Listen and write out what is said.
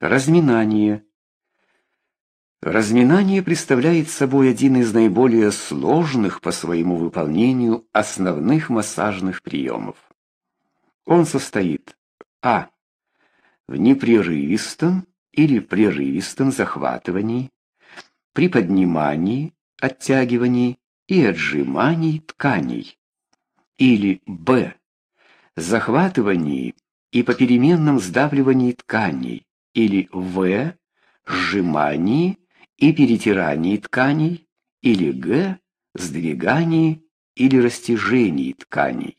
Разминание. Разминание представляет собой один из наиболее сложных по своему выполнению основных массажных приемов. Он состоит а. в непрерывистом или прерывистом захватывании, приподнимании, оттягивании и отжимании тканей, или б. захватывании и попеременном сдавливании тканей, или в. сжимании и перетирании тканей, или г. сдвигании или растяжении тканей.